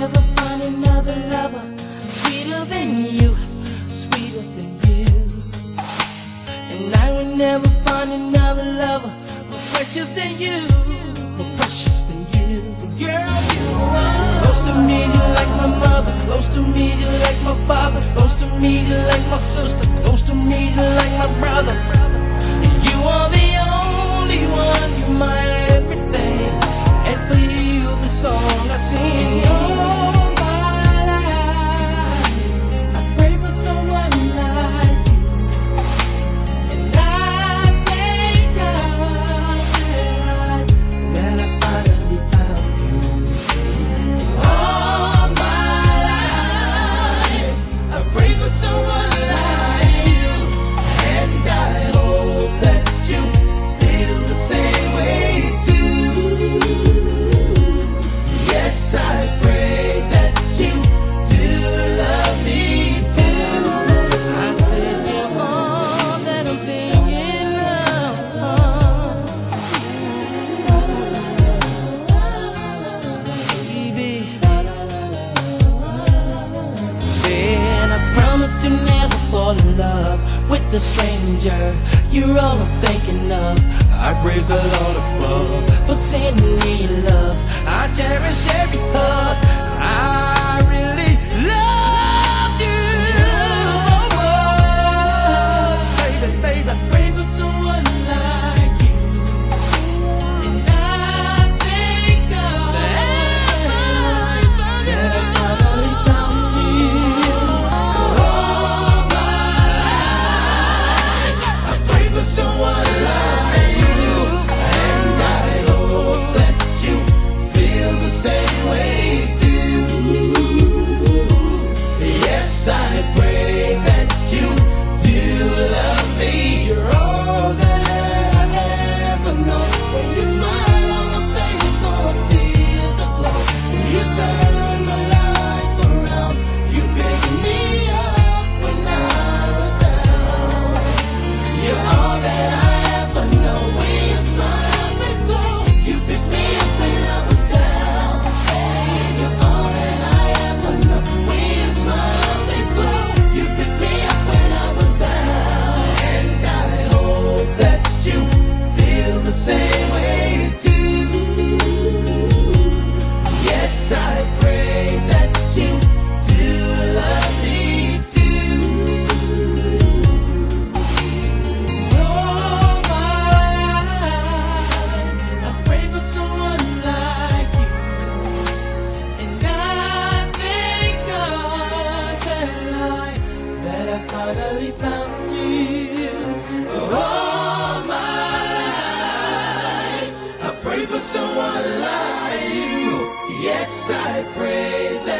never find another lover sweeter than you, sweeter than you. And I will never find another lover more precious than you, more precious than you. The girl you are. Close to me, you're like my mother. Close to me, you're like my father. Close to me, you're like my sister. Close to me, you're like my brother. fall in love with a stranger. You're all I'm thinking of. I pray the Lord above for sending me love. I cherish everything. Yes, I pray that.